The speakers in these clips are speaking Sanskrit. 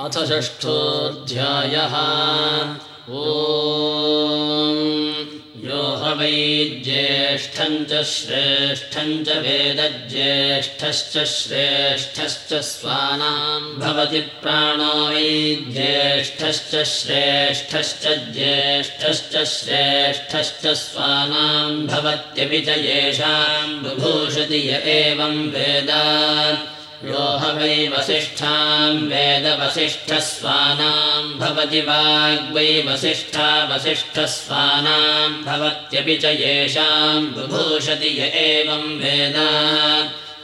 अथ षष्ठोऽध्यायः। ओ यो ह वै ज्येष्ठम् च श्रेष्ठम् च वेदज्येष्ठश्च श्रेष्ठश्च स्वानाम् भवति प्राणो वै ज्येष्ठश्च श्रेष्ठश्च ज्येष्ठश्च श्रेष्ठश्च स्वानाम् भवत्यपि च येषाम् बुभूषति य एवम् वेद यो ह वै वसिष्ठाम् वेदवसिष्ठस्वानाम् भवति वाग्वै वसिष्ठा वसिष्ठस्वानाम् भवत्यपि च येषाम् बुभूषति य एवम् वेद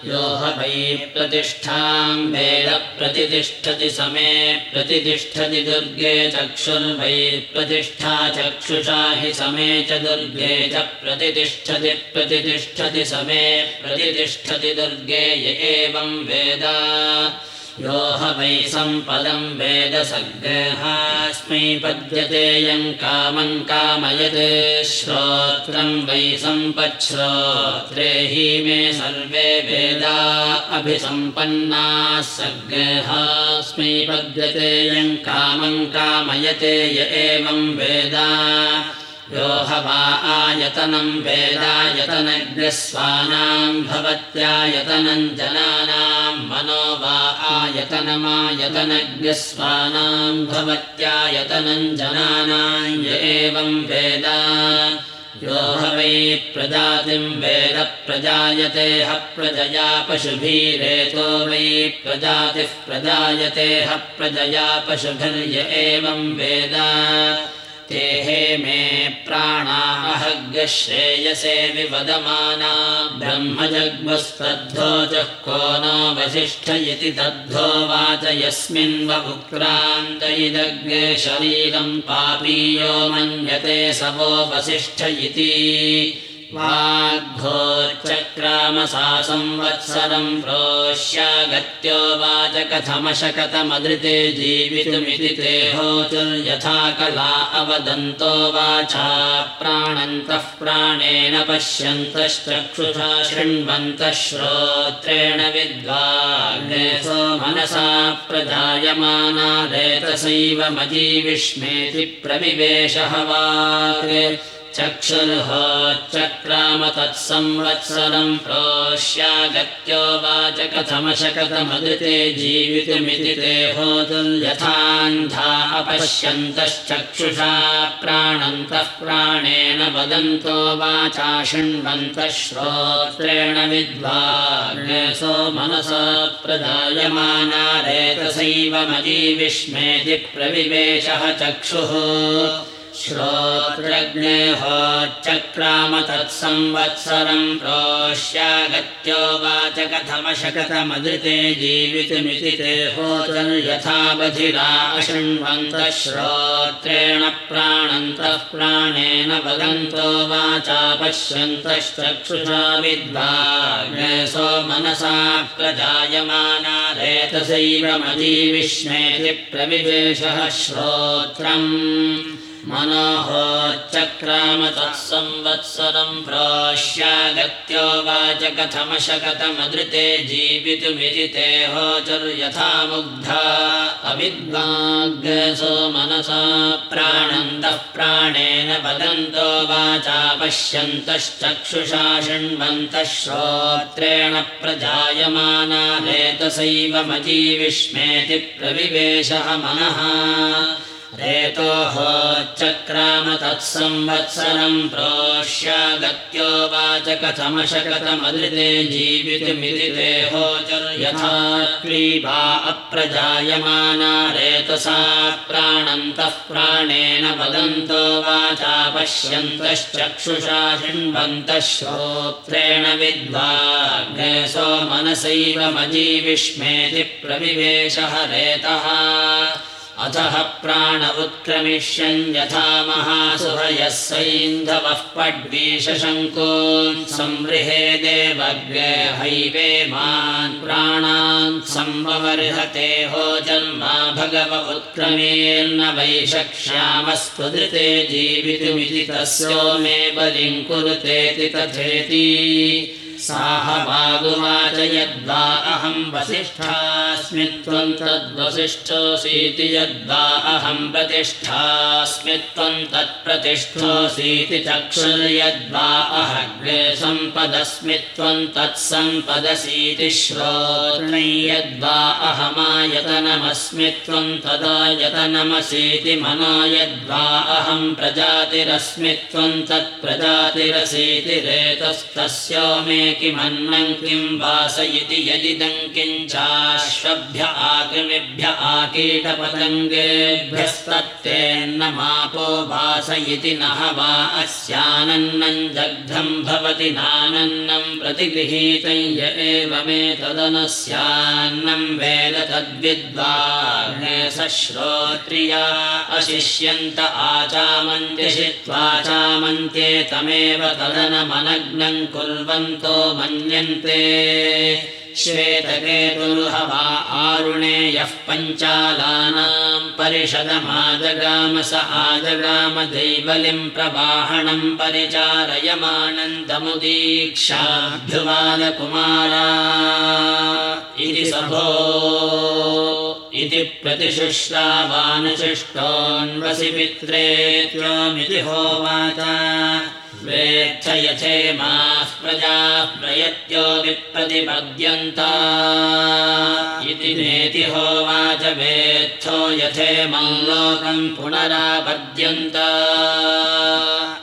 यो ह वै प्रतिष्ठाम् वेद प्रतितिष्ठति समे प्रतितिष्ठति दुर्गे चक्षुर्वै प्रतिष्ठा चक्षुषा हि समे च दुर्गे च प्रतितिष्ठति प्रतितिष्ठति समे प्रतितिष्ठति दुर्गे य एवम् वेद यो ह वै सम्पदम् वेद सग्रहास्मै पद्यतेयम् कामम् कामयते श्रोत्रम् वै सम्पच्छ्रोत्रे हि मे सर्वे वेदा अभिसम्पन्नाः सग्रहास्मै पद्यतेयम् कामम् कामयते य एवम् वेदा यो ह वा आयतनम् वेदायतनग्रस्वानाम् भवत्यायतनम् जनानाम् मनो वा आयतनमायतनग्रस्वानाम् भवत्यायतनम् जनानाम् य एवम् वेद। यो ह वै प्रजातिम् वेद प्रजायते ह प्रजया पशुभिरेतो वै प्रजातिः प्रजायते ह प्रजया पशुभिर्य एवम् वेद हे मे प्राणाहग्श्रेयसे विवदमाना ब्रह्मजग्मस्तद्धोजः को नो वसिष्ठ इति तद्धो वाच यस्मिन् इदग्रे शरीरम् पापीयो मन्यते स वो वसिष्ठ इति वाग्घोच्चक्रामसा संवत्सरम् प्रोष्यागत्यो वाच कथमशकतमदृते जीवितुमिति ते होचुर्यथा कला अवदन्तो वाचा प्राणन्तः प्राणेन पश्यन्तश्चक्षुषा शृण्वन्तः श्रोत्रेण विद्वाग्नेसो मनसा प्रजायमाना रेतसैव मजीविष्मेति प्रविवेशः वाक् चक्षुर्होच्चक्राम तत्संवत्सरम् प्रोष्यागत्यो वाच जीवितुमिति ते होतुर्यथान्धा अपश्यन्तश्चक्षुषा प्राणन्तः प्राणेन वदन्तो वाचा शृण्वन्तः श्रोत्रेण विद्वाग्नेसो मनसा प्रजायमाना रेतसैव मजीविष्मेति प्रविवेशः चक्षुः श्रोत्रग्नेहोच्चक्राम तत्संवत्सरम् प्रोष्यागत्यो वाच कथमशकतमदृते जीवितुमिति ते होतर्यथा बधिरा अशृण्वन्तः श्रोत्रेण प्राणन्तः प्राणेन वदन्तो वाचा पश्यन्तश्चक्षुषा विद्वाग्नेसो मनसा प्रजायमाना रेतसैव मजीविष्मेति प्रविवेशः श्रोत्रम् मनोहोच्चक्राम तत्संवत्सरम् प्रोष्यागत्यो वाच कथमशकतमदृते जीवितुमिति ते होचर्यथा मुग्धा अविद्वाग्सो मनसा प्राणन्तः प्राणेन वदन्तो वाचा पश्यन्तश्चक्षुषा शृण्वन्तः श्रोत्रेण प्रजायमाना रेतसैव मजीविष्मेति प्रविवेशः मनः रेतोहोच्चक्राम तत्संवत्सरम् प्रोष्यागत्यो वाच कथमशकतमदृते जीवितुमिति ते होचर्यथा क्लीबा अप्रजायमाना रेतसा प्राणन्तः प्राणेन वदन्तो वाचा पश्यन्तश्चक्षुषा शृण्वन्तः श्रोत्रेण विद्वाग्नेसो मनसैव मजीविष्मेति प्रविवेशः रेतः अथः प्राण उत्क्रमिष्यन् यथा महासुहयः सैन्धवः पड्वीशशङ्कोन् संवृहे देवग्रे हैवे मान् प्राणान् संववर्हते हो जन्मा भगव उत्क्रमेन्न वैशक्ष्यामस्त्वदृते जीवितुमिति तस्यो मे बलिम् कुरुतेति तथेति साहवागुवाच यद्वा अहं वसिष्ठास्मि त्वं तद्वसिष्ठोऽसीति यद्वा अहं प्रतिष्ठास्मि त्वं तत्प्रतिष्ठोऽसीति चक्षुर्यद्वा अहग्रे सम्पदस्मि त्वं तत्सम्पदसीति श्रोत्रै यद्वा अहमायतनमस्मि त्वं तदायतनमसीति मनो यद्वा अहं प्रजातिरस्मि त्वं तत्प्रजातिरसीति रेतस्तस्य मे किमन्नं किं वासयति यदिदं किञ्चाश्वभ्य आकृमिभ्य आकीटपतङ्गेभ्यस्तत्तेन्नमापो वासयति नः वा अस्यानन्नं जग्धं भवति नानन्नं प्रतिगृहीतं य एवमेतदनस्यान्नं वेद तद्विद्वाग्ने सश्रोत्रिया अशिष्यन्त आचामन्त्यशित्वाचामन्त्ये तमेव तदनमनग्नं कुर्वन्तो मन्यन्ते। श्वेतकेतुर्हवा आरुणे यः पञ्चालानां परिषदमाजगाम स आजगाम दैवलिं प्रवाहणं परिचारयमानन्दमुदीक्षाभ्युवालकुमारा इति सभो इति प्रतिशुश्रावानुशिष्टोन्वसि पित्रे त्वमिति होवाच प्रजाः प्रयत्यो विप्रतिपद्यन्त। इति नेति होवाच वेत्थो यथेमं लोकं पुनरापद्यन्त।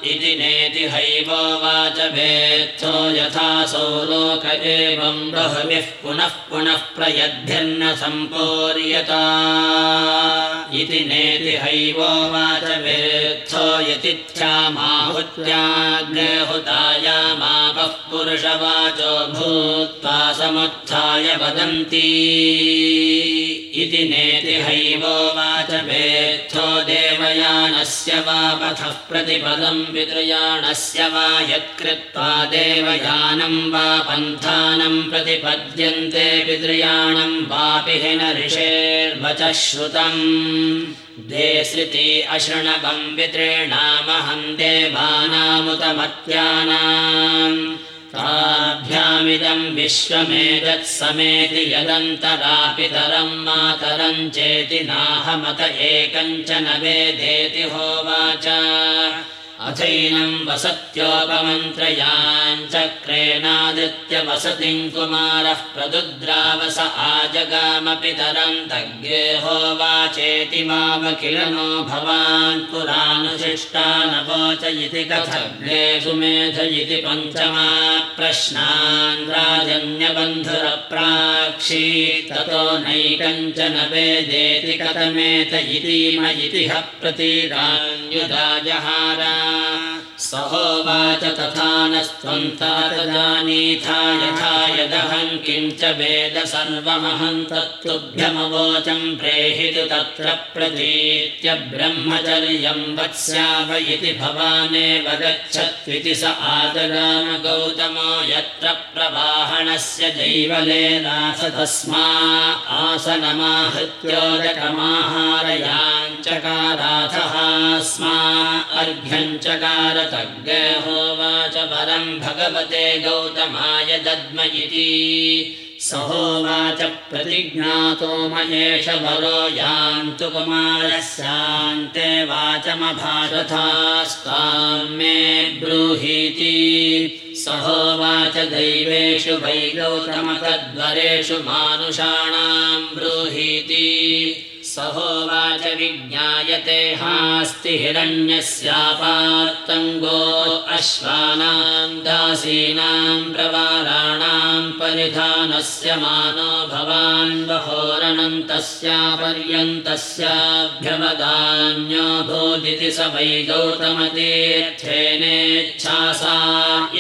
इति नेति हैवोवाच वेत्थो यथासौ लोक एवं बहविः पुनः पुनः प्रयद्भिर्न सम्पूर्यता। इति नेति हैवोवाच वेत्थो यतिथ्यामाहुत्याग्नेहुतायामापः पुरुषवाचो भूत्वा समुत्थाय वदन्ति इति नेति हैवोवाच वेत्थो देवयानस्य वा पथः प्रतिपदं पितृयाणस्य वा यत्कृत्वा देवयानं वा पन्थानं प्रतिपद्यन्ते पितृयाणं वापि हि न ऋषेर्वचः श्रुतम् देश्रुति अशृणवं पितॄणामहं देवानामुतमत्यानाम् ताभ्यामिदं विश्वमेतत्समेति यदन्तरापितरं मातरं चेति नाहमत एकञ्चन वेदेति होवाच अथैनं वसत्योपमन्त्रयाञ्चक्रेणादित्यवसतिं कुमारः प्रदुद्रावस आजगामपितरं तज्ञे होवाचेति मामखिल नो भवान् पुरानुशिष्टा नवोच इति कथग्ने सुमेध इति पञ्चमा प्रश्नान् राजन्यबन्धुरप्राक्षी ततो नैकञ्चन वेदेति कथमेत इतीम इतिह प्रतीरान्युदाजहारा सहोवाच तथा नस्त्वं तात जानीथा यथा यदहं किञ्च वेद सर्वमहं तत्तुभ्यमवोचं प्रेहितु तत्र प्रतीत्य ब्रह्मचर्यं वत्स्याव इति भवानेव गच्छत्विति स आदगाम गौतमो यत्र प्रवाहणस्य जैवलेनाथ तस्मा आसनमाहृत्योदकमाहारयाञ्चकाराथः स्मा अर्घ्यञ्चकार तज्ञहोवाच परं भगवते गौतमाय दद्म इति सहोवाच प्रतिज्ञातो महेश वरो यान्तु कुमारस्यान्ते वाचमभाषथास्तां मे ब्रूहीति। सहोवाच दैवेषु वै गौतमतद्वरेषु मानुषाणां ब्रूहीति सहोवाच विज्ञायते हास्ति हिरण्यस्यापात्तङ्गो अश्वानां दासीनां प्रवाराणां परिधानस्य मानो भवान् वहोरणं तस्यापर्यन्तस्याभ्यवदान्यो भूदिति स वै गौतमतीर्थेनेच्छासा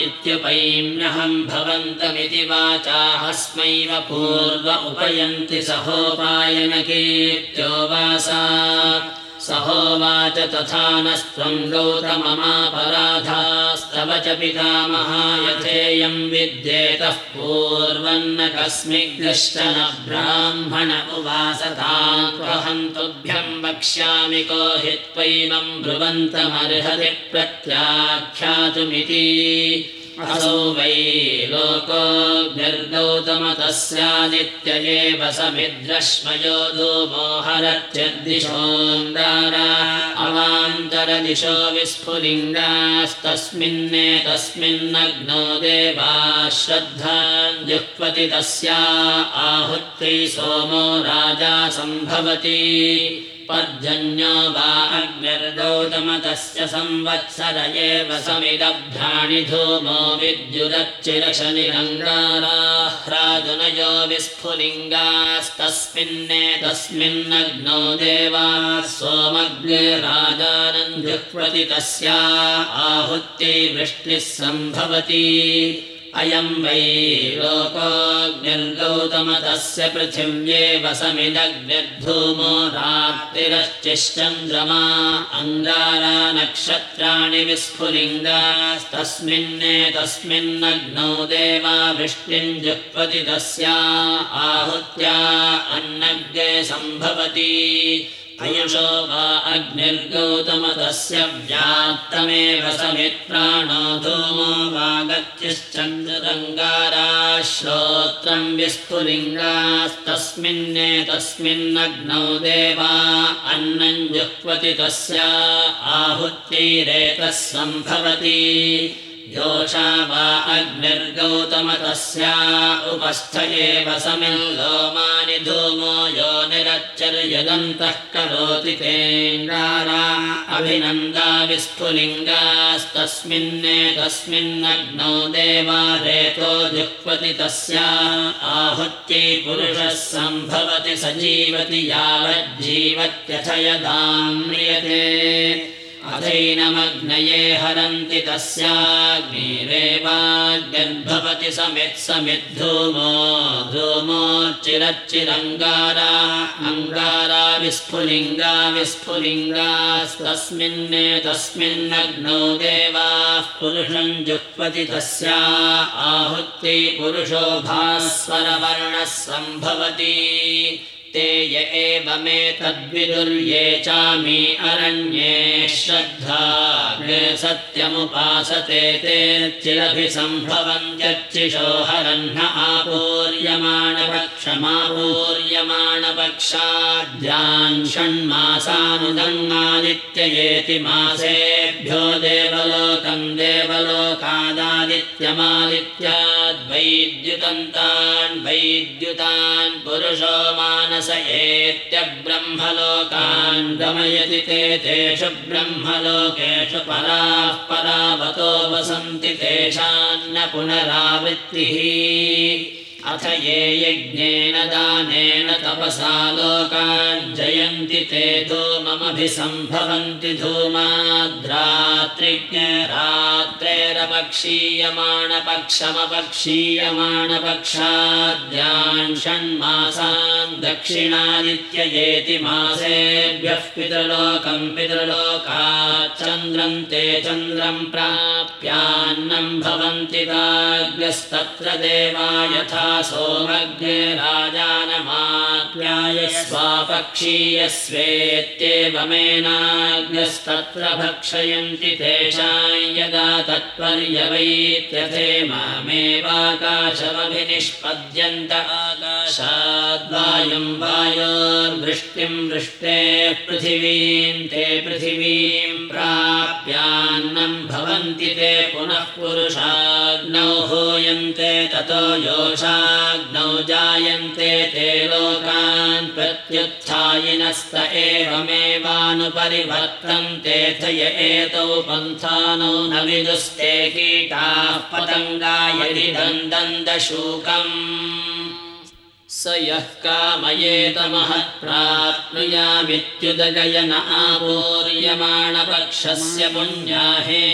इत्युपैम्यहं भवन्तमिति वाचाहस्मैव पूर्व उपयन्ति वासा। सहोवाच तथा नस्त्वं गौतममापराधास्तव च पितामहा यथेयं विद्येतः पूर्वन्न कस्मिग्श्चन ब्राह्मण उवासतात्वहं तुभ्यं वक्ष्यामि को हि त्वैवं ब्रुवन्तमर्हति प्रत्याख्यातुमिति असौ वै लोकोऽग्निर्गौतमतस्यादित्य एव समिद्रश्मयो धूमोहरत्यद्दिशोऽन्दारा अवान्तरदिशो विस्फुलिङ्गास्तस्मिन्नेतस्मिन्नग्नो देवा श्रद्धा जुह्वति तस्या आहुत्यै सोमो राजा सम्भवति पर्जन्यो अग्निर्गौतमतस्य संवत्सर एव समिदभ्राणि धूमो विद्युदच्चिरशनिरङ्गाराह्राजुनयो विस्फुलिङ्गास्तस्मिन्नेतस्मिन्नग्नो देवा सोमग्ने राजानन् जुह्वति तस्या आहुत्यै वृष्टिः सम्भवति। अयम् वै लोकोऽग्निर्गौतमतस्य पृथिव्येव समिदग्निर्धूमो रात्रिरश्चिश्चन्द्रमा अङ्गारा नक्षत्राणि विस्फुलिङ्गास्तस्मिन्नेतस्मिन्नग्नौ देवा वृष्टिम् जुह्वति तस्या आहूत्या अन्नग्ने सम्भवति अयशो वा अग्निर्गौतमतस्य व्यात्तमेव समित्राणो धूमो वा गत्यश्चन्द्ररङ्गाराश्रोत्रम् विस्फुलिङ्गास्तस्मिन्नेतस्मिन्नग्नौ देवा अन्नम् जुह्वति तस्या आहुत्यैरेतः सम्भवति योषा वा अग्निर्गौतमतस्या उपस्थ एव समिल्लोमानि धूमो यो निरच्चर्यदन्तः करोति तेङ्गारा अभिनन्दा विस्फुलिङ्गास्तस्मिन्नेतस्मिन्नग्नौ देवा रेतो जुह्वति तस्या आहुत्यै पुरुषः सम्भवति स जीवति यावज्जीवत्यथ यदाम्रियते अथैनमग्नये हरन्ति तस्याग्निरेवाग्निर्भवति समित्समिद्धूमो धूमोच्चिरच्चिरङ्गारा अङ्गारा विस्फुलिङ्गा विस्फुलिङ्गास्तस्मिन्ने तस्मिन्नग्नौ देवाः पुरुषम् जुह्वति तस्या आहुत्यै पुरुषो भास्वरवर्णः सम्भवति ते य एवमेतद्विदुर्ये चामी अरण्ये श्रद्धा सत्यमुपासते ते चिरभिसम्भवन्त्यर्चिषो हरह्न आपूर्यमाणपक्षमापूर्यमाणपक्षाद्यान् षण्मासानुदङ्गादित्ययेति मासेभ्यो देवलोकम् देवलोकादादित्यमादित्याद्वैद्युतन्तान् वैद्युतान् पुरुषो मानस एत्यब्रह्मलोकान् गमयति ते तेषु ब्रह्मलोकेषु पराः परावतो वसन्ति तेषान्न पुनरावृत्तिः अथ ये यज्ञेन दानेन तपसा लोकान् जयन्ति ते धूममभिसम्भवन्ति धूमाद्रात्रिज्ञरात्रेरपक्षीयमाणपक्षमपक्षीयमाणपक्षाद्यान् षण्मासान् दक्षिणादित्ययेति मासेभ्यः पितृलोकम् पितृलोकाच्चन्द्रम् ते चन्द्रम् प्राप्यान्नम् भवन्ति ताग्यस्तत्र देवा यथा सोमग्ने राजानमाप्याय स्वापक्षीयस्वेत्येवमेनाग्नस्तत्र भक्षयन्ति यदा तत्पर्यवैत्यथे मामेवाकाशमभिनिष्पद्यन्त आकाशाद्वायुम् वायोर्वृष्टिम् वृष्टेः पृथिवीम् ते पृथिवीम् प्राप्यान्नम् भवन्ति ते पुनः पुरुषाग्नौ हूयन्ते ततो योषाग्नौ जायन्ते ते लोकान् प्रत्युत्थायिनस्त एवमेवानुपरिवर्तन्ते य एतौ पन्थानौ न विदुस्ते कीटाः पतङ्गा यदि दन्दन्दशूकम् स यः कामयेतमहत्प्राप्नुयामित्युदगयन आपूर्यमाणपक्षस्य पुण्याहे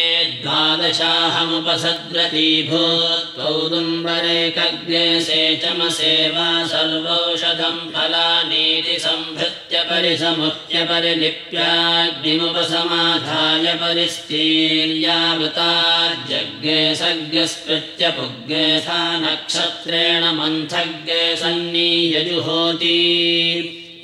द्वादशाहमुपसद्रती भूत्वौदुम्बरेकग्ने सेचमसेवा सर्वौषधम् फलानीति सम्भृत्य परिसमुच्य परिलिप्याग्निमुपसमाधाय परिस्तीर्यावृताज्ञे सज्ञस्पृत्य पुग्ने सा नक्षत्रेण मन्थज्ञे सन्नीयजुहोति।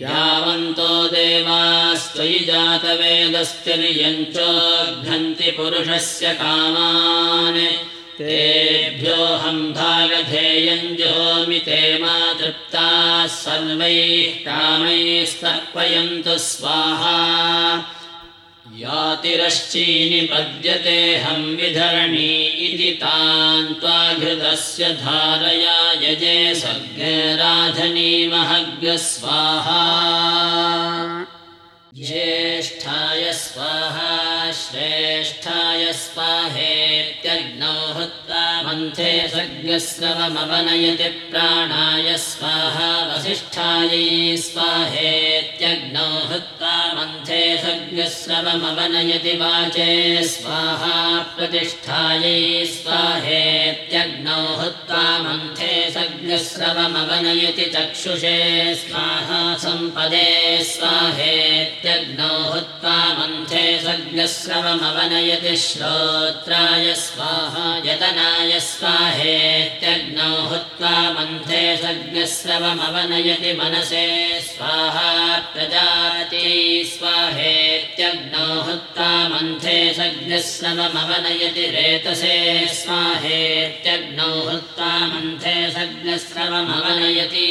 यावन्तो देवास्त्वयि जातवेदस्तिर्यञ्चोघ्नन्ति पुरुषस्य कामान् तेभ्योऽहं भागधेयञ्जोमि ते मा तृप्ताः सर्वैः कामैस्तर्पयन्तु स्वाहा। यातिरश्चीनिपद्यतेऽहं विधरणी इति तान् त्वाघृतस्य धारया यजे स्वर्गराधनीमहग् स्वाहा। ज्येष्ठाय स्वाहा श्रेष्ठाय मन्थे सर्गस्रवमवनयति प्राणाय स्वाहा वसिष्ठायै स्वाहेत्यग्नौ हुत्वा मन्थे सर्गस्रवमवनयति वाचे स्वाहा प्रतिष्ठायै स्वाहेत्यग्नौ हुत्वा मन्थे सर्गस्रवमवनयति चक्षुषे स्वाहा सम्पदे स्वाहेत्यग्नौ हुत्वा मन्थे सर्गस्रवमवनयति श्रोत्राय स्वाहा यतनाय स्वाहेत्यग्नौ हुत्वा मन्थे सर्गस्रवमवनयति मनसे स्वाहा प्रजाति स्वाहेत्यग्नौ हुत्वा मन्थे सर्गस्रवमवनयति रेतसे स्वाहेत्यग्नौ हुत्वा मन्थे सर्गस्रवमवनयति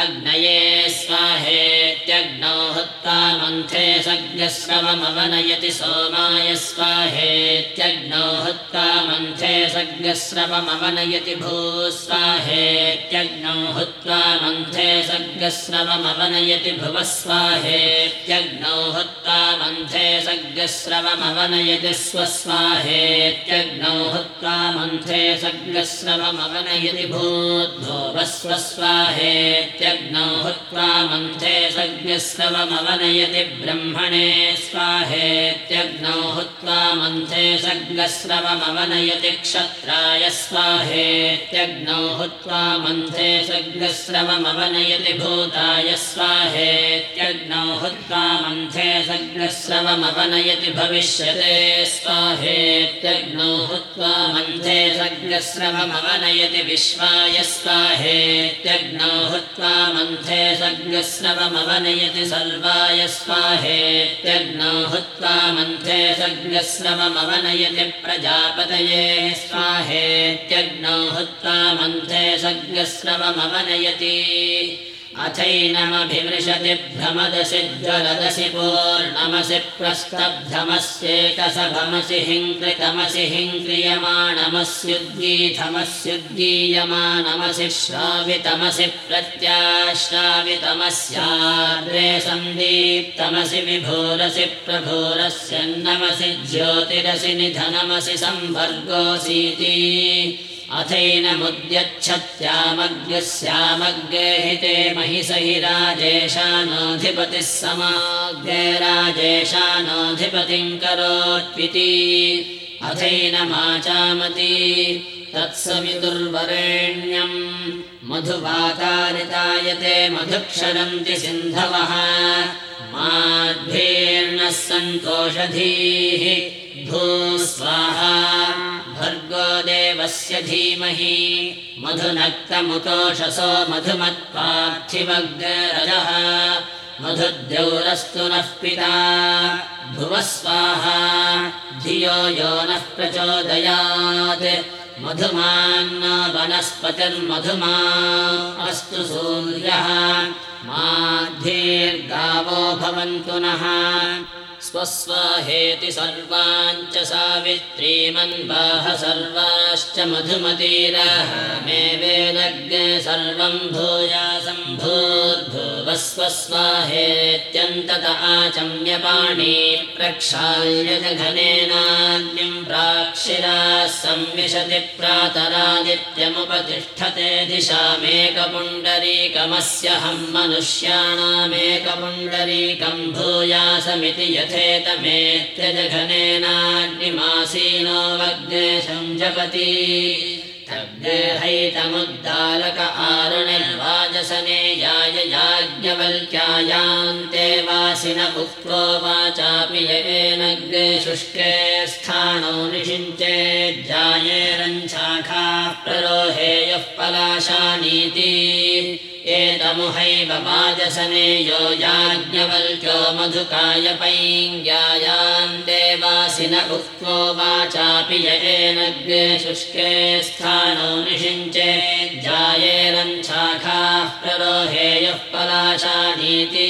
अग्नये स्वाहेत्यग्नौ हुत्वा मन्थे सर्गस्रवमवनयति सोमाय स्वाहेत्यग्नौ हुत्वा मन्थे सर्गस्रवमवनयति भूस्वाहेत्यग्नौ हुत्वा मन्थे सर्गस्रवमवनयति भुवः स्वाहेत्यग्नौ हुत्वा मन्थे सर्गस्रवमवनयति स्वस्वाहेत्यग्नौ हुत्वा मन्थे सर्गस्रवमवनयति भूद्भुवः स्वस्वाहेत्यग्नौ हुत्वा मन्थे सर्गस्रवमवनयति ब्रह्मणे स्वाहेत्यग्नौ हुत्वा मन्थे सर्गस्रवमवनयति क्षत्राय स्वाहेत्यग्नौ हुत्वा मन्थे सर्गस्रवमवनयति भूताय स्वाहेत्यग्नौ हुत्वा मन्थे सर्गस्रवमवनयति भविष्यते स्वाहेत्यग्नौ हुत्वा मन्थे सर्गस्रवमवनयति विश्वाय स्वाहेत्यग्नौ हुत्वा मन्थे सर्गस्रवमवनयति सर्वाय स्वाहेत्यग्नौ हुत्वा मन्थे सर्गस्रवमवनयति प्रजापतये स्वाहेत्यग्नौ हुत्वा मन्थे सर्गस्रवमवनयति अथैनमभिमृशति भ्रमदसि ज्वलदसि पूर्णमसि प्रस्तब्धमस्येकसभमसि हिङ्कृतमसि हिङ्क्रियमाणमस्युद्गीतमस्युद्गीयमानमसि श्रावितमसि प्रत्याश्रावितमस्याद्रे सन्दीप्तमसि विभोरसि प्रभोरस्यन्नमसि ज्योतिरसि निधनमसि संवर्गोऽसीति अथैनमुद्यच्छत्यामग्रस्यामग्रेहिते महिषहि राजेशानोऽधिपतिः समाग्रे राजेशानोऽधिपतिम् करोत्विति अथैनमाचामति तत्सवितुर्वरेण्यम् मधुवातारितायते मधुक्षरन्ति सिन्धवः। माद्भिर्नः सन्तोषधीः। भूस्वाहा देवस्य धीमहि। मधुनक्तमुतोषसो मधुमत्पार्थिवग्रजः मधुद्यौरस्तु नः पिता। भुवः स्वाहा धियो यो नः प्रचोदयात्। मधुमान्न वनस्पतिर्मधुमा। अस्तु सूर्यः। माद्धीर्गावो भवन्तु नः स्वस्वाहेति सर्वाञ्च सावित्रीमन्वाह सर्वाश्च मधुमतीरः। मे वेदज्ञ सर्वम् भूयासम् भूर्भुवः स्वस्वाहेत्यन्तत आचम्यपाणी प्रक्षाल्य जघनेनाग्निम् प्राक्षिराः संविशति प्रातरादित्यमुपतिष्ठते दिशामेकपुण्डरीकमस्य हम् मनुष्याणामेकपुण्डरीकम् भूयासमिति यथेतमेत्यजघनेनाग्निमासीनो वग्नेशम् जपति तग्गेहैतमुद्दालक आरुणिर्वाजसने याय याज्ञवल्क्यायान्ते वासिन उक्त्वो वाचापि येनग्रे शुष्के स्थाणो निषिञ्चे जायेरञ्छाखाः प्ररोहेयः पलाशानीति एतमुहैव वाजसने यो याज्ञवल्क्यो मधुकाय पैङ्ग्यायान् देवास वासि न उक्त्वो वाचापि येनग्रे शुष्के स्थानो निषिञ्चे जायेरञ्छाखाः प्ररोहेयः पलाशानीति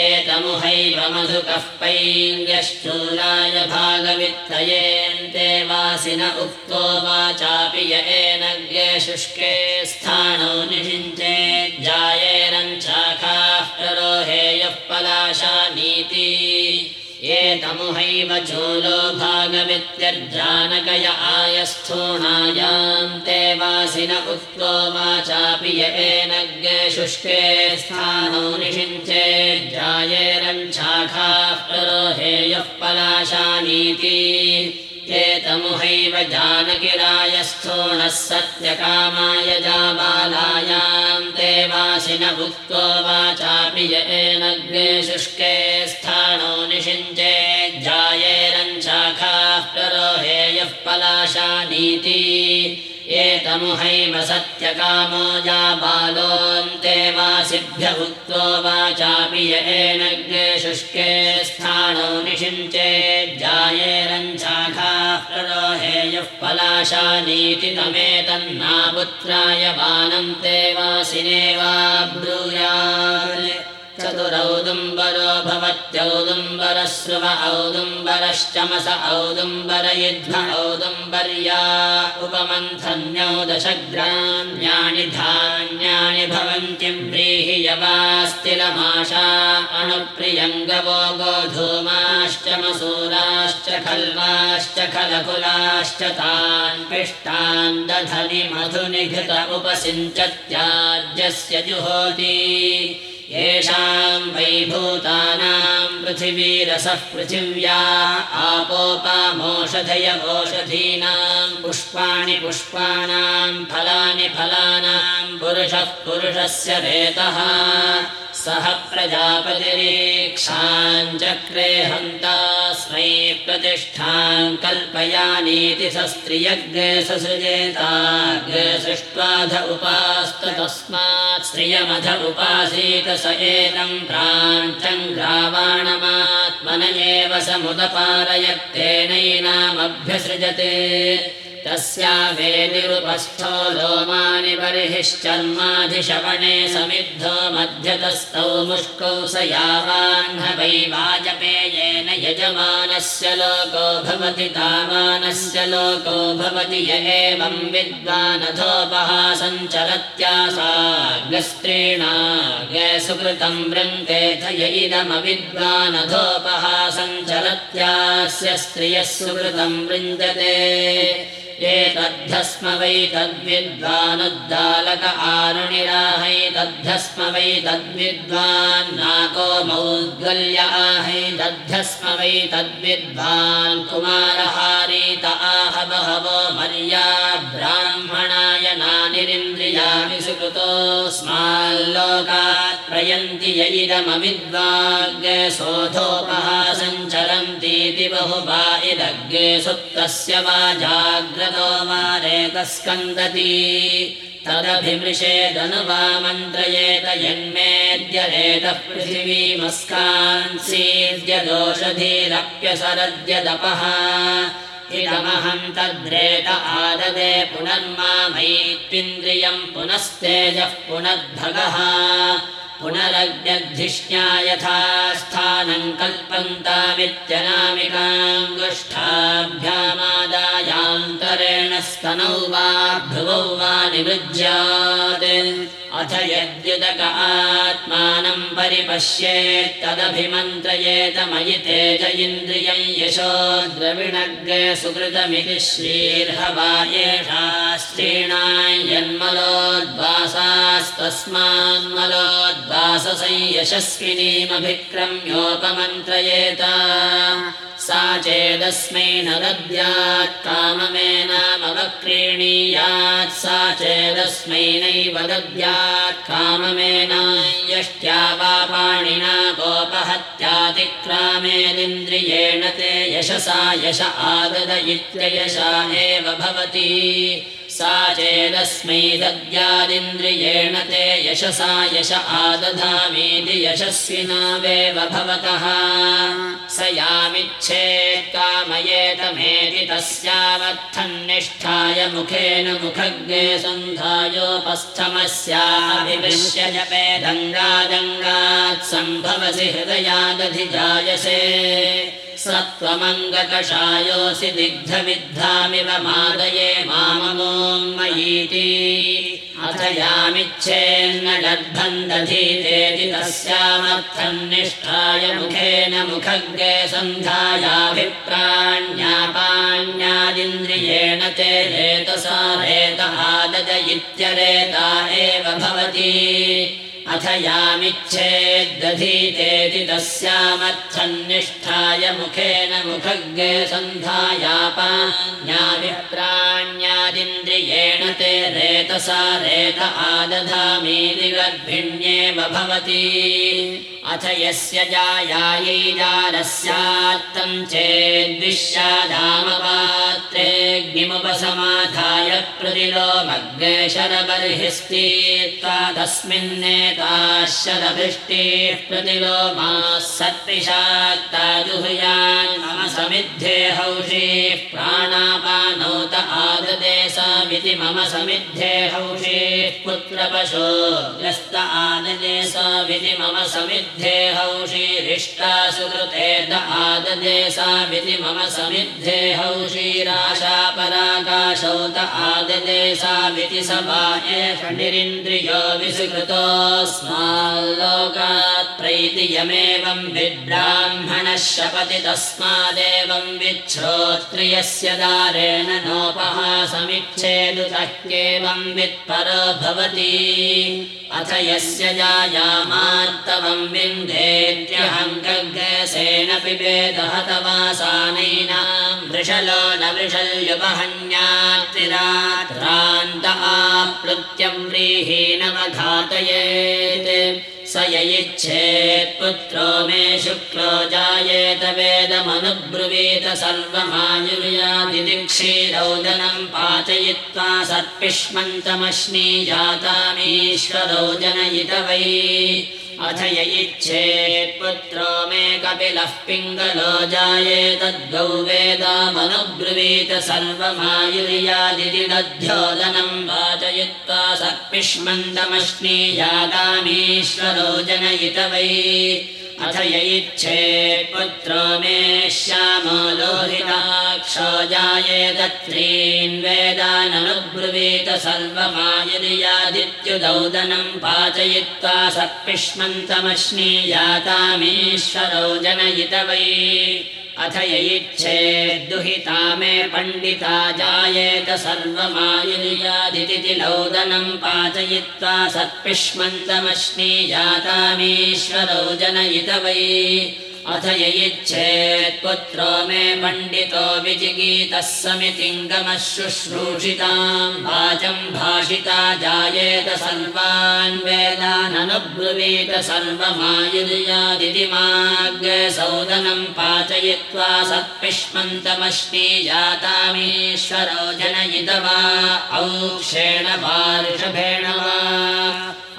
एतमुहैव मधुकः पैङ्ग्यश्चूलाय भागवित्तयेन्ते वासि न उक्तो वाचापि य एनज्ञे शुष्के स्थाणो निषिञ्चे जायेरञ्चाखाः प्ररोहेयः पलाशानीति। एतमुहैव चोलो भागवित्यर्जानकय आयस्थूणायान्ते वासि न उक्तो वाचापि य एनज्ञे शुष्के स्थानो निषिञ्चे जायेरञ्छाखाः प्ररोहेयः पलाशानीति। एतमुहैव जानकिरायस्थो नः सत्यकामाय जाबालायाम् ते वासि न भुक्तो वाचापि य एनग्रे शुष्के स्थाणो निषिञ्चे जायेरञ्चाखाः प्ररोहेयः पलाशानीति एतमुहैव सत्यकामो वासिभ्य भुक्तो वाचापि य एनग्रे शुष्के स्थाणो निषिञ्चे जायेरञ्चाखाः प्ररोहेयः पलाशानीति तमेतन्नापुत्राय वानन्ते वासिने वा ब्रूयात्। चतुरौदुम्बरो भवत्यौदुम्बरस्रुव औदुम्बरश्चमस औदुम्बरयुध्व औदुम्बर्या उपमन्थन्यौ दशग्राम्याणि धान्यानि भवन्ति व्रीहि यवास्तिलमाशा अणुप्रियङ्गवो गोधूमाश्च मसूराश्च खल्वाश्च खलकुलाश्च तान् पिष्टान् दधनि मधुनिघृत उपसिञ्चत्याज्यस्य जुहोति येषाम् वैभूतानाम् पृथिवीरसः पृथिव्या आपोपामोषधयवोषधीनाम् पुष्पाणि पुष्पाणाम् फलानि फलानाम् पुरुषः पुरुषस्य रेतः सह प्रजापतिरीक्षाञ्चक्रे हन्तास्मै प्रतिष्ठाम् कल्पयानीति स स्त्रियग्रे ससृजेताग्रे सृष्ट्वाध उपास्त तस्मात् श्रियमध उपासीत स एतम् प्राञ्चम् ग्रावाणमात्मन एव समुदपारयत्तेनैनामभ्यसृजते तस्या वेदिरुपस्थो लोमानि बर्हिश्चर्माधिशवणे समिद्धो मध्यतस्थौ मुष्कौ स यावाह्नवै वाजपेयेन यजमानस्य लोको भवति तावानस्य लोको भवति य एवं विद्वानधोपहासञ्चरत्यासाग्रस्त्रीणाग्रे सुकृतं वृन्तेथ य इदमविद्वानधोपहासञ्चरत्यास्य स्त्रियः सुकृतं वृञ्जते एतद्धस्म वै तद्विद्वानुद्दालक आरुणिराहैतद्धस्म वै तद्विद्वान् नाको मौद्गल्य आहैतद्धस्म वै तद्विद्वान् कुमारहारीत आह बहवो मर्या ब्राह्मणाय नानिरिन्द्रियाणि सुकृतोऽस्माल्लोकात् य इदमविद्वाग्रे सोधोपहासञ्चरन्तीति बहुबा इदग्रे सुप्तस्य वा जाग्रतो वारेकस्कन्दति तदभिमृशेदनुवामन्त्रयेत यन्मेद्यरेतः पृथिवीमस्कान्सीद्यदोषधीरप्यसरद्यदपः इदमहम् तद्रेत आददे पुनर्मामैत्विन्द्रियम् पुनस्तेजः पुनर्भगः पुनरग्न्यधिष्ण्या यथा स्थानम् कल्पन्तामित्यनामिकाङ्गुष्ठाभ्यामादायान्तरेण स्तनौ वा भ्रुवौ वा निवृज्यात् अथ यद्युदक आत्मानम् परिपश्येत्तदभिमन्त्रयेत मयि तेज इन्द्रियम् यशो द्रविणग्रे सुकृतमिति श्रीर्हवा एषा स्त्रीणायन्मलोद्वासास्तस्मान्मलोद्वाससंयशस्विनीमभिक्रम्योपमन्त्रयेत सा चेदस्मै न दद्यात् काममेनामवक्रीणीयात् सा चेदस्मै नैव दद्यात् काममेनायष्ट्या वा पाणिना गोपहत्यातिक्रामेदिन्द्रियेण ते यशसा यश आदद इत्ययशा एव भवति सा चेदस्मै दद्यादिन्द्रियेण ते यशसा यश आदधामीति यशस्विनावेव भवतः। स यामिच्छेत् कामयेतमेति तस्यावत्थन्निष्ठाय मुखेन जपे दङ्गादङ्गात् सम्भवसि हृदयादधिजायसे स त्वमङ्गकषायोऽसि दिग्धविद्धामिव मादये माममोन्मयीति अथ यामिच्छेन्न गर्भम् दधीतेति तस्यामर्थन्निष्ठाय मुखेन मुखज्ञे सन्धायाभिप्राण्यापाण्यादिन्द्रियेण ते रेतसा रेत आदज इत्यरेता एव भवति अथ यामिच्छेद्दधीतेति तस्यामर्थन्निष्ठाय मुखेन मुखज्ञे सन्धायापाण्याभिप्राण्यादिन्द्रियेण ते रेत आदधामीति गर्भिण्येव भवति। अथ यस्य जायायैजारस्यात्तम् चेद्विश्यादामपात्रेऽग्निमुपसमाधाय प्रतिलोमग्ने शरबर्हिस्तीर्त्वा तस्मिन्नेताः शरभृष्टिः प्रतिलोमाः सत्पिशाक्ता जुहुयान् मम समिद्धे हौषीः आददे सामिति मम समिद्धे हौषीः पुत्रपशो ग्रस्त आददे सामिति मम समिद्धे हौषीरिष्टा सुकृते द आददे सामिति मम समिद्धे हौषीराशा पराकाशौ त आददे सामिति सभा एष निरिन्द्रियो विसृकृतोऽस्माल्लोकात् विब्राह्मणः शपति तस्मादेवं विच्छ्रोत्रियस्य दारेण नोपहासमिच्छेदुतः केवं वित्परो भवति। अथ यस्य जायामात्तवं विन्देत्यहङ्गसेन पिबेदहतवासानैनां वृषलो न वृषल्युपहन्यात्तिरात्रान्त आप्लुत्यं स ययिच्छेत्पुत्रो मे शुक्लो जायेत वेदमनुब्रुवीत सर्वमायुर्यादिक्षीरौदनं पाचयित्वा सत्पिष्मन्तमश्नी जातामीश्वरौ जनयित वै अथ य इच्छेत्पुत्रो मे कपिलः पिङ्गलो जायेतद्गौ वेदामनुब्रुवीत सर्वमायुर्यादिति दध्योदनं वाचयित्वा सत्पिष्मन्तमश्नीयागामीश्वरो जनयित वै। अथ य इच्छेत्पुत्रो मे श्यामो लोहिताक्षो जायेतत्रीन् वेदाननुब्रुवीत सर्वमायुर्यादित्युदौदनं पाचयित्वा सत्पिष्मन्तमश्नीयातामीश्वरो जनयित वै अथ इच्छेद्दुहिता मे पण्डिता जायेत सर्वमायुर्यादिति लौदनं पाचयित्वा सत्पिष्मन्तमश्नीयातामीश्वरो जनयित वै अथ य इच्छेत्पुत्रो मे पण्डितो विजिगीतः समितिङ्गमः शुश्रूषितां वाचं भाषिता जायेत सर्वान् वेदाननुब्रुवीत सर्वमायुर्यादिति मार्गसौदनं पाचयित्वा सत्पिष्मन्तमश्नीयातामीश्वरो जनयित वा औक्षेण वार्षभेण वा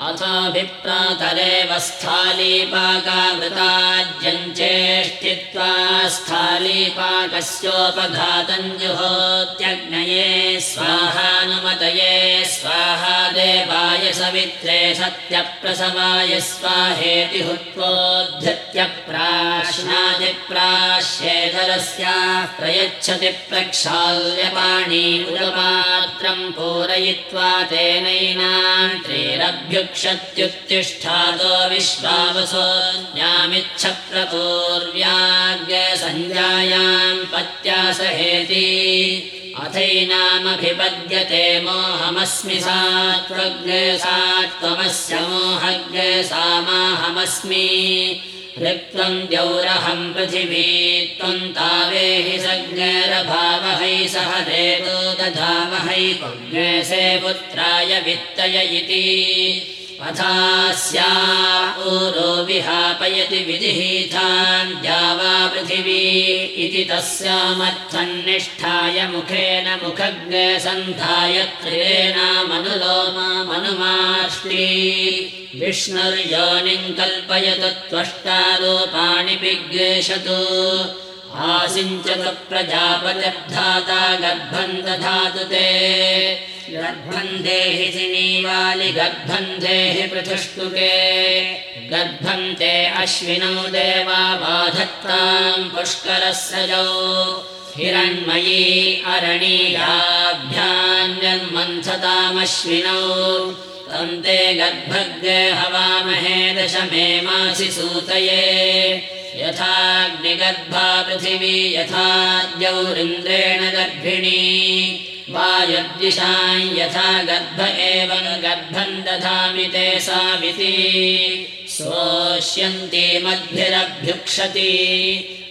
अथाभिप्रातरेव स्थालीपाकावृताज्यञ्चेष्टित्वा स्थालीपाकस्योपघातम् जुहोत्यग्नये स्वाहानुमतये स्वाहा देवाय सवित्रे सत्यप्रसवाय स्वाहेति हुत्वोद्धृत्य प्राश्नादिप्राश्येतरस्याः प्रयच्छति प्रक्षाल्यपाणी उदपात्रम् पूरयित्वा तेनैनां त्रिरभ्युक्षत्युत्तिष्ठातो विश्वावसोऽन्यामिच्छप्रपूर्व्याज्ञसञ्जायां पत्या सहेति अथैनामभिपद्यते मोहमस्मि सा त्वग्ने सा त्वमस्य मोहज्ञे सा माहमस्मि। ऋक्त्वम् द्यौरहं पृथिवी त्वं तावेहि सज्ञरभावहै सह देतो दधावहै पुग्नेसे पुत्राय वित्तय इति अथास्या ऊरो विहापयति विजिहीथान् द्यावा पृथिवी इति तस्यामर्थन्निष्ठाय मुखेन मुखज्ञे सन्धाय त्रिरेणामनुलोमामनुमाष्टि विष्णुर्योनिम् कल्पयतु त्वष्टारूपाणि विग्रेशतु आसिञ्चतु प्रजापतिर्धाता गर्भम् दधातु ते गर्भम् देहि सिनीवालि देहि पृथुष्टुके। गर्भम् ते अश्विनौ देवा बाधत्ताम् पुष्करस्रजौ हिरण्मयी अरणीयाभ्यान्यन्मन्थतामश्विनौ तम् ते गर्भग्रे हवामहे दशमे मासि सूतये। यथाग्निगर्भा पृथिवी यथा द्यौरिन्द्रेण वायद्दिशाम् यथा गर्भ एवम् गर्भम् दधामि ते साविति। सोष्यन्ति मद्भिरभ्युक्षति।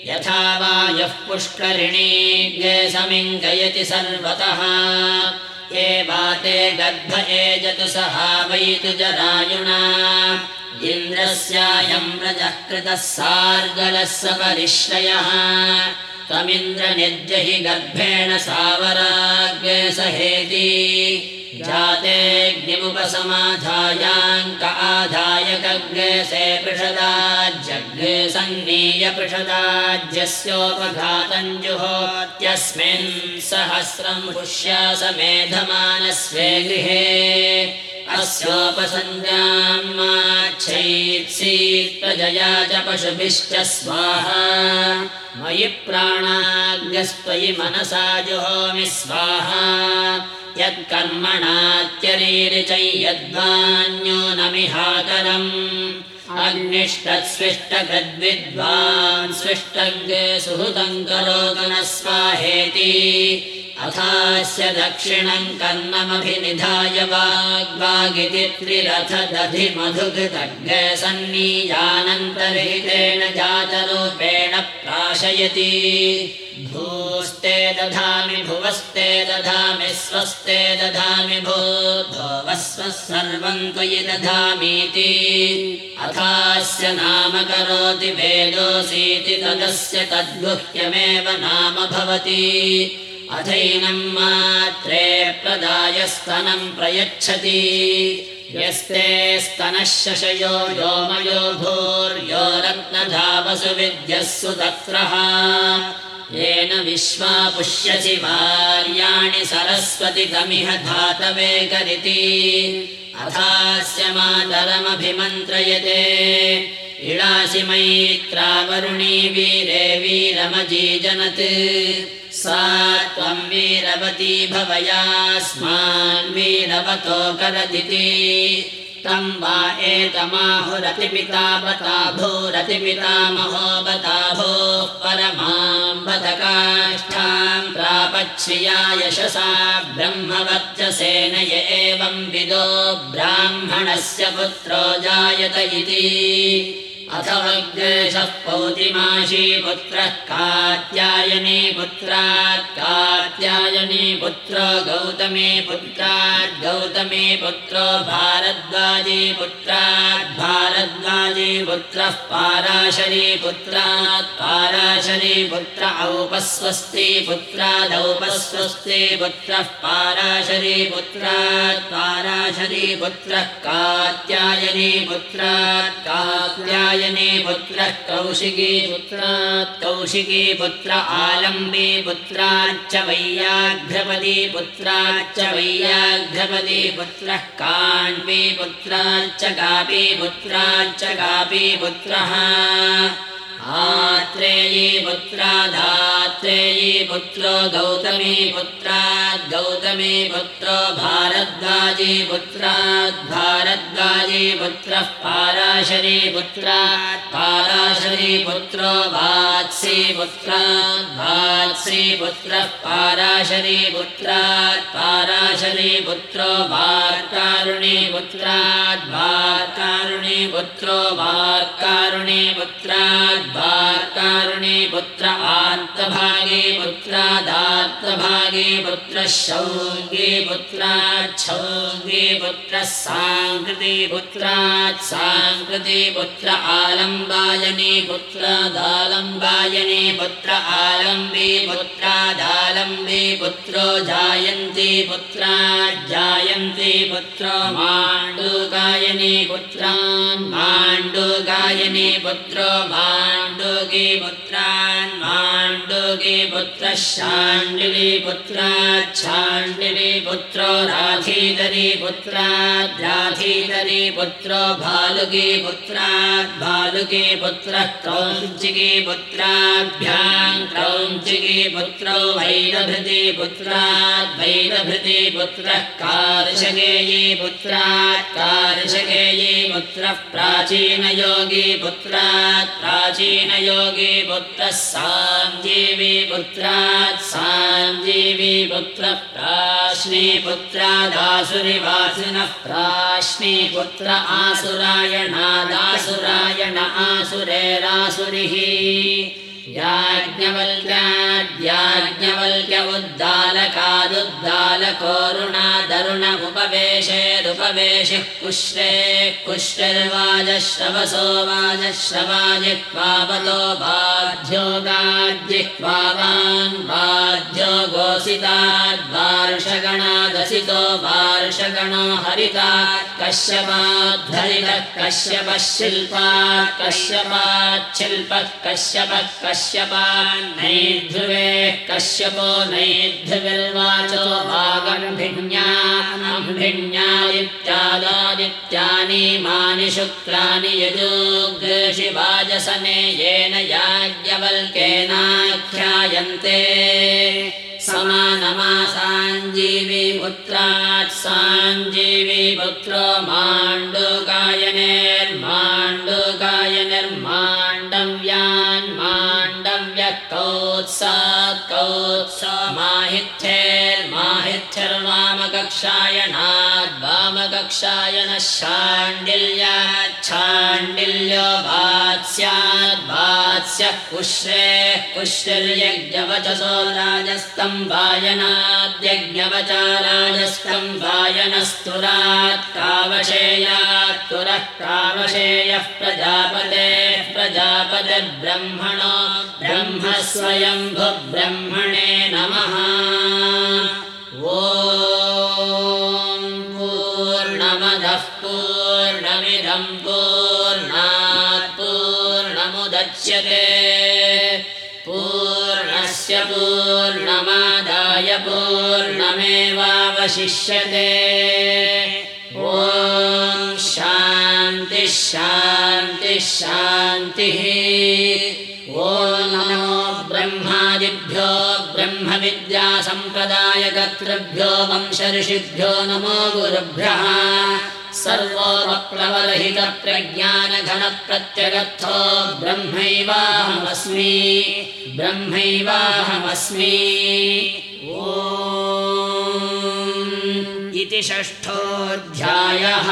यथा वायुः पुष्करिणी समिङ्गयति सर्वतः। एवाते गर्भ एजतु सहा वैतु जरायुणा। इन्द्रस्यायम् रजः कृतः सार्गलस्य परिश्रयः त्वमिन्द्रनिर्जहि गर्भेण सावराग्रे सहेति जातेऽग्निमुपसमाधायाङ्क आधायकग्रे से पृषदाज्यग्रे सन्नीय पृषदाज्यस्योपघातम् जुहोत्यस्मिन् सहस्रम् पुष्यासमेधमानस्वे गृहे अस्योपसञ्ज्ञाच्छैत्सीत् प्रजया च पशुभिश्च स्वाहा। मयि प्राणाग्रस्त्वयि मनसा जुहोमि स्वाहा। यत्कर्मणात्यरीरि च यद्वान्यो नमिहाकरम् अग्निष्टत्स्विष्टगद्विद्वान् स्विष्टग् सुहृतम् करोतु न स्वाहेति अथास्य दक्षिणम् कर्णमभिनिधाय वाग्वागिति त्रिरथ दधि सन्नीयानन्तरहितेन जातरूपेण प्राशयति। भूस्ते दधामि भुवस्ते दधामि स्वस्ते दधामि भो भुवस्व सर्वम् त्वयि दधामीति। अथास्य नाम करोति वेदोऽसीति तदस्य तद्गुह्यमेव नाम भवति अथैनम् मात्रे प्रदायस्तनम् प्रयच्छति। यस्ते स्तनः शशयो योमयो भूर्यो रत्नधावसु विद्यः सुतत्रः। येन विश्वा पुष्यसि वार्याणि सरस्वति तमिह धातवे करिति अथास्य मातरमभिमन्त्रयते। इळासि मैत्रावरुणी वीरे वीरमजीजनत् सा त्वम् वीरवती भवयास्मान् वीरवतो करदिति। तम् वा एतमाहुरतिपिता बता भूरतिपिता महो बता भोः परमाम् बतकाष्ठाम् प्रापच्छ्रिया यशसा ब्रह्मवर्चसेन य एवम् विदो ब्राह्मणस्य पुत्रो जायत इति अथवग्रेशः पौतिमाशी पुत्रः कात्यायनी पुत्रात् कात्यायनी पुत्रो गौतमी पुत्रात् गौतमी पुत्रो भारद्वाजी पुत्रात् भारद्वाजी पुत्रः पाराशरी पुत्रात् पाराशरी पुत्र औपस्वस्ति पुत्रादौपस्वस्ति पुत्रः पाराशरी पुत्रात् पाराशरी पुत्रः कात्यायनी पुत्रात् कात्याय पुत्रः कौशिकी पुत्रात् कौशिकी पुत्र वैयाघ्रपदी पुत्रः गापी पुत्रः पुत्रो गौतमी पुत्रात् गौतमी पुत्रो भारद्वाजी पुत्रात् भारद्वाजी पुत्रः पाराशरी पुत्रात् पाराशरी पुत्रो वात्सी पुत्रात् वात्सी पुत्रः पाराशरी पुत्रात् पाराशरी पुत्रो वार्कारुणी पुत्रात् वार्कारुणी पुत्रो वार्कारुणी पुत्रात् पुत्र आर्तभागे पुत्रादात् सप्तभागे पुत्रः पुत्रः साङ्कृति पुत्रात् साङ्कृति पुत्र आलम्बायने पुत्रादालम्बायने पुत्र आलम्बे पुत्रादालम्बे पुत्रो जायन्ति पुत्राज्जायन्ति पुत्रो माण्डुगायने पुत्रान् माण्डुगायने पुत्रो माण्डुगे माण्डुगे पुत्रः शाण्डिली पुत्रात् शाण्डिली पुत्रो राधीधरी पुत्रात् राधीधरी पुत्रो भालुगे पुत्रात् भालुगे पुत्रः क्रौञ्चिके पुत्राभ्याम् क्रौञ्चिके पुत्रो वैरभृति पुत्रात् वैरभृति पुत्रः कार्षगेये पुत्रः पुत्रात् प्राचीनयोगी पुत्रः साञ्जीवी साञ्जीवी प्राश्नी प्राश्नी आसुरायणादासुरायण आसुरेरासुरिः याज्ञवल्क्याद्याज्ञवल्क्य उद्दालकादुद्दालकोरुणा दरुण उपवेशेदुपवेशिः कुश्रे कुश्रिर्वाजश्रवसो वाजश्रवाजिह्वावतो बाध्योगाज्जिह्वावान् बाध्यो गोसिताद्वार्षगणादसितो वार्षगणो हरिता कश्यपाद्धरितः कश्यपः शिल्पात् कश्यपाच्छिल्पः कश्यपः कश्यपान्नैध्रुवे कश्यपो नैध्रुविर्वाचो भागम्भिन्याम्भिन्यादित्यादादित्यानि मानि शुक्राणि यजोग्रेषि वाजसने येन याज्ञवल्केनाख्यायन्ते समानमासाञ्जीवी पुत्रात् साञ्जीवी पुत्रो माण्डुगायनेर्माण्डुगायनिर्माण्डव्यान् माण्डव्यः कौत्सात् कौत्सो माहिथ्यैर्माहिथ्यर्वामकक्षायणाद् वामकक्षायणः शाण्डिल्यात् शाण्डिल्यो भात्स्यः कुश्रेः कुश्रिर्यज्ञवचसो राजस्तम्भायनाद्यज्ञवचा राजस्तम्भायनस्तुरात् कावशेयात् तुरः कावशेयः प्रजापतेः प्रजापतिर्ब्रह्मणो ब्रह्म स्वयम्भुब्रह्मणे नमः पूर्णमेवावशिष्यते ॐ शान्तिः शान्तिः शान्तिः। ॐ नमो ब्रह्मादिभ्यो ब्रह्मविद्यासम्प्रदायकर्तृभ्यो वंशऋषिभ्यो नमो गुरुभ्यः। सर्वोपप्लवरहितप्रज्ञानघनप्रत्यगर्थो ब्रह्मैवाहमस्मि। ब्रह्मैवाहमस्मि इति षष्ठोऽध्यायः